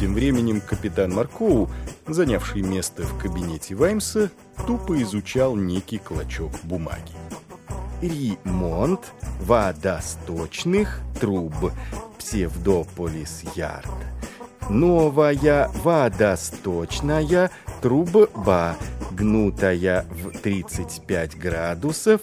Тем временем капитан Маркоу, занявший место в кабинете Ваймса, тупо изучал некий клочок бумаги. «Ремонт водосточных труб. Псевдополис Ярд. Новая водосточная труба, гнутая в 35 градусов,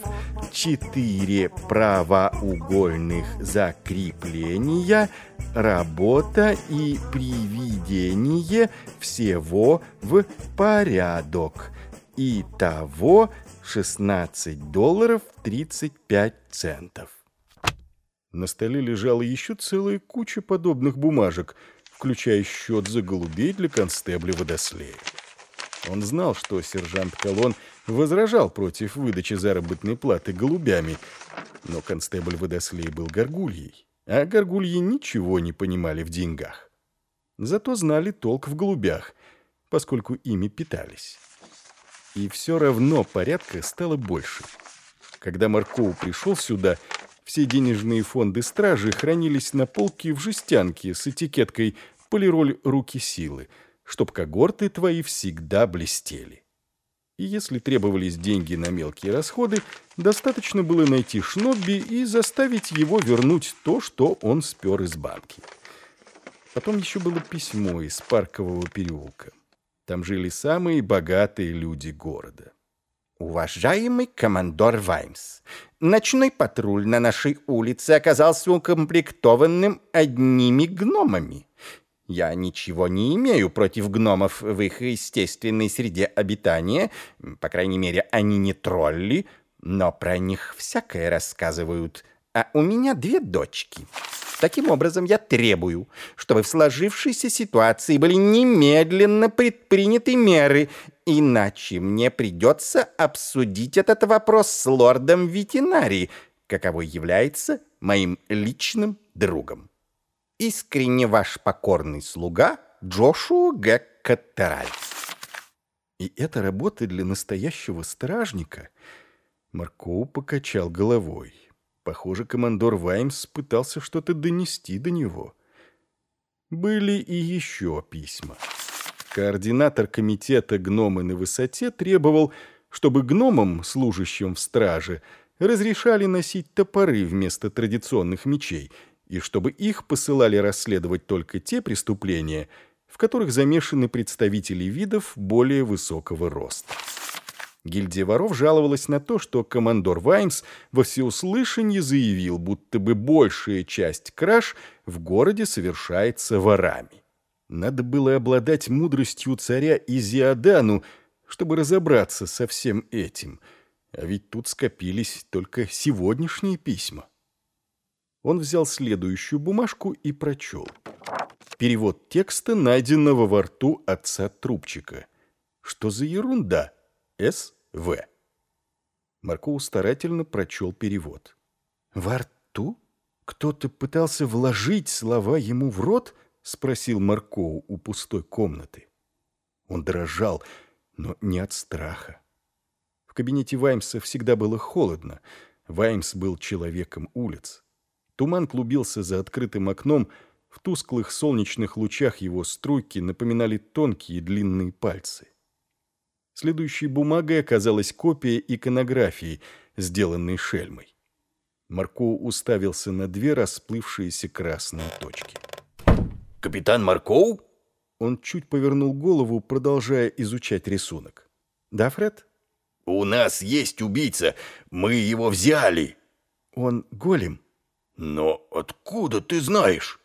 4 правоугольных закрепления, работа и приведение всего в порядок. Итого 16 долларов 35 центов. На столе лежала еще целая куча подобных бумажек, включая счет за голубей для констебля водослея. Он знал, что сержант Колон возражал против выдачи заработной платы голубями, но констебль водослей был горгульей, а горгульи ничего не понимали в деньгах. Зато знали толк в голубях, поскольку ими питались. И все равно порядка стало больше. Когда Маркоу пришел сюда, все денежные фонды стражи хранились на полке в жестянке с этикеткой «Полироль руки силы», чтоб когорты твои всегда блестели. И если требовались деньги на мелкие расходы, достаточно было найти Шнобби и заставить его вернуть то, что он спер из банки. Потом еще было письмо из Паркового переулка. Там жили самые богатые люди города. Уважаемый командор Ваймс, ночной патруль на нашей улице оказался укомплектованным одними гномами. Я ничего не имею против гномов в их естественной среде обитания, по крайней мере, они не тролли, но про них всякое рассказывают. А у меня две дочки. Таким образом, я требую, чтобы в сложившейся ситуации были немедленно предприняты меры, иначе мне придется обсудить этот вопрос с лордом ветеринарии, каковой является моим личным другом. Искренне ваш покорный слуга Джошуа Г. Каттераль. И это работа для настоящего стражника? Маркоу покачал головой. Похоже, командор Ваймс пытался что-то донести до него. Были и еще письма. Координатор комитета «Гномы на высоте» требовал, чтобы гномам, служащим в страже, разрешали носить топоры вместо традиционных мечей – и чтобы их посылали расследовать только те преступления, в которых замешаны представители видов более высокого роста. Гильдия воров жаловалась на то, что командор Ваймс во всеуслышание заявил, будто бы большая часть краж в городе совершается ворами. Надо было обладать мудростью царя Изиадану, чтобы разобраться со всем этим. А ведь тут скопились только сегодняшние письма. Он взял следующую бумажку и прочел. Перевод текста, найденного во рту отца Трубчика. Что за ерунда? С.В. Маркоу старательно прочел перевод. «Во рту? Кто-то пытался вложить слова ему в рот?» — спросил Маркоу у пустой комнаты. Он дрожал, но не от страха. В кабинете Ваймса всегда было холодно. Ваймс был человеком улиц. Туман клубился за открытым окном, в тусклых солнечных лучах его струйки напоминали тонкие длинные пальцы. Следующей бумагой оказалась копия иконографии, сделанной шельмой. Марко уставился на две расплывшиеся красные точки. «Капитан Маркоу?» Он чуть повернул голову, продолжая изучать рисунок. «Да, Фред?» «У нас есть убийца. Мы его взяли». «Он голем?» «Но откуда ты знаешь?»